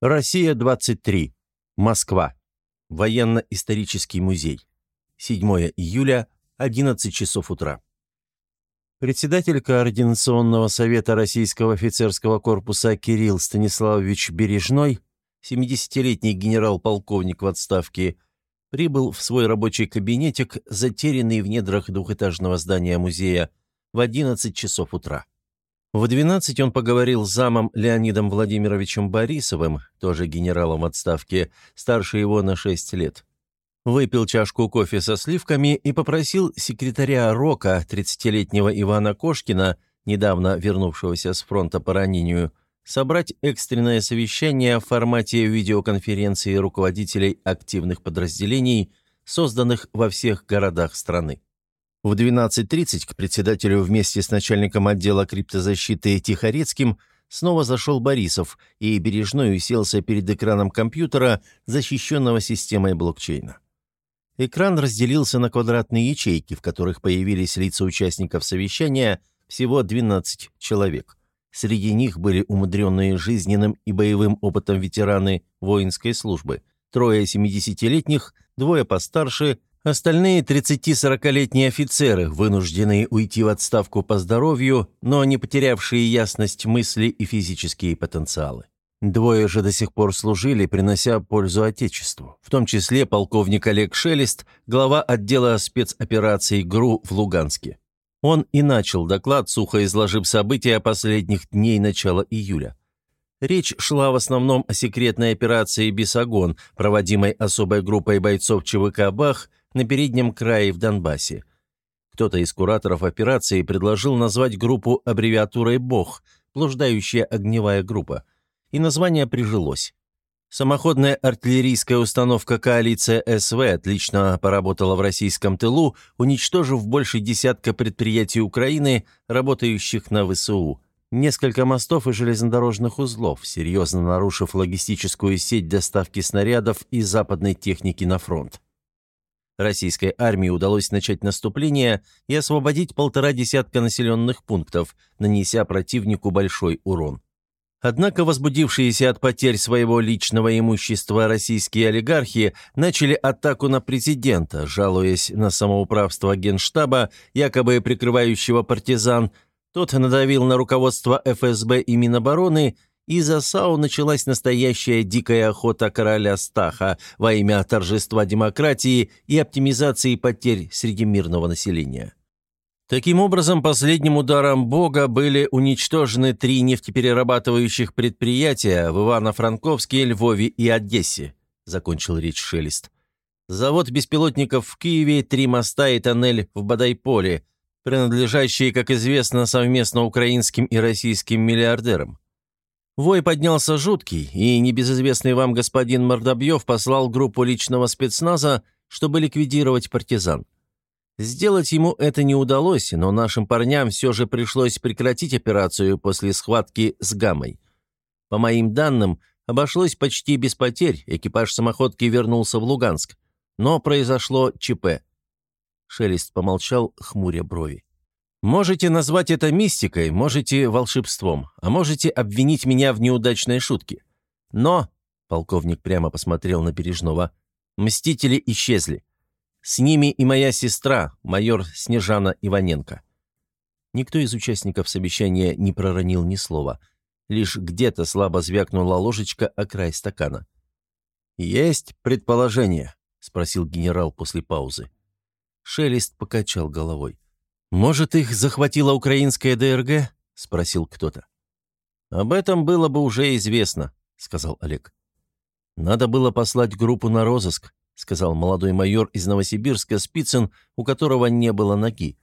Россия-23. Москва. Военно-исторический музей. 7 июля, 11 часов утра. Председатель Координационного совета Российского офицерского корпуса Кирилл Станиславович Бережной, 70-летний генерал-полковник в отставке, прибыл в свой рабочий кабинетик, затерянный в недрах двухэтажного здания музея, в 11 часов утра. В 12 он поговорил с замом Леонидом Владимировичем Борисовым, тоже генералом в отставке, старше его на 6 лет. Выпил чашку кофе со сливками и попросил секретаря РОКа, 30-летнего Ивана Кошкина, недавно вернувшегося с фронта по ранению, собрать экстренное совещание в формате видеоконференции руководителей активных подразделений, созданных во всех городах страны. В 12.30 к председателю вместе с начальником отдела криптозащиты Тихорецким снова зашел Борисов, и Бережной уселся перед экраном компьютера, защищенного системой блокчейна. Экран разделился на квадратные ячейки, в которых появились лица участников совещания, всего 12 человек. Среди них были умудренные жизненным и боевым опытом ветераны воинской службы, трое 70-летних, двое постарше Остальные 30-40-летние офицеры, вынужденные уйти в отставку по здоровью, но не потерявшие ясность мысли и физические потенциалы. Двое же до сих пор служили, принося пользу Отечеству, в том числе полковник Олег Шелест, глава отдела спецопераций ГРУ в Луганске. Он и начал доклад, сухо изложив события последних дней начала июля. Речь шла в основном о секретной операции «Бесогон», проводимой особой группой бойцов ЧВК «Бах» на переднем крае в Донбассе. Кто-то из кураторов операции предложил назвать группу аббревиатурой «БОГ», блуждающая огневая группа, и название прижилось. Самоходная артиллерийская установка коалиция СВ отлично поработала в российском тылу, уничтожив больше десятка предприятий Украины, работающих на ВСУ. Несколько мостов и железнодорожных узлов, серьезно нарушив логистическую сеть доставки снарядов и западной техники на фронт. Российской армии удалось начать наступление и освободить полтора десятка населенных пунктов, нанеся противнику большой урон. Однако возбудившиеся от потерь своего личного имущества российские олигархи начали атаку на президента, жалуясь на самоуправство генштаба, якобы прикрывающего партизан. Тот надавил на руководство ФСБ и Минобороны из-за САУ началась настоящая дикая охота короля Стаха во имя торжества демократии и оптимизации потерь среди мирного населения. Таким образом, последним ударом Бога были уничтожены три нефтеперерабатывающих предприятия в Ивано-Франковске, Львове и Одессе, закончил речь Шелест. Завод беспилотников в Киеве, три моста и тоннель в Бадайполе, принадлежащие, как известно, совместно украинским и российским миллиардерам. Вой поднялся жуткий, и небезызвестный вам господин Мордобьев послал группу личного спецназа, чтобы ликвидировать партизан. Сделать ему это не удалось, но нашим парням все же пришлось прекратить операцию после схватки с Гамой. По моим данным, обошлось почти без потерь, экипаж самоходки вернулся в Луганск. Но произошло ЧП. Шелест помолчал, хмуря брови. Можете назвать это мистикой, можете волшебством, а можете обвинить меня в неудачной шутке. Но, — полковник прямо посмотрел на Бережного, — мстители исчезли. С ними и моя сестра, майор Снежана Иваненко. Никто из участников совещания не проронил ни слова. Лишь где-то слабо звякнула ложечка о край стакана. «Есть предположение?» — спросил генерал после паузы. Шелест покачал головой. «Может, их захватила украинская ДРГ?» — спросил кто-то. «Об этом было бы уже известно», — сказал Олег. «Надо было послать группу на розыск», — сказал молодой майор из Новосибирска Спицын, у которого не было ноги.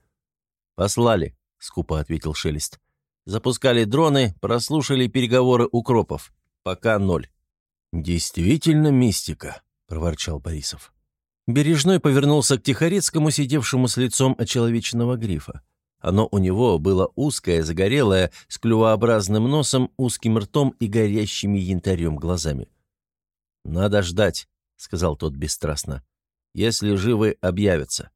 «Послали», — скупо ответил Шелест. «Запускали дроны, прослушали переговоры укропов. Пока ноль». «Действительно мистика», — проворчал Борисов. Бережной повернулся к Тихорецкому, сидевшему с лицом очеловеченного грифа. Оно у него было узкое, загорелое, с клювообразным носом, узким ртом и горящими янтарем глазами. «Надо ждать», — сказал тот бесстрастно. «Если живы, объявятся».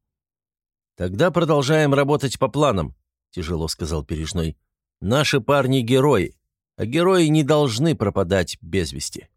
«Тогда продолжаем работать по планам», — тяжело сказал Бережной. «Наши парни — герои, а герои не должны пропадать без вести».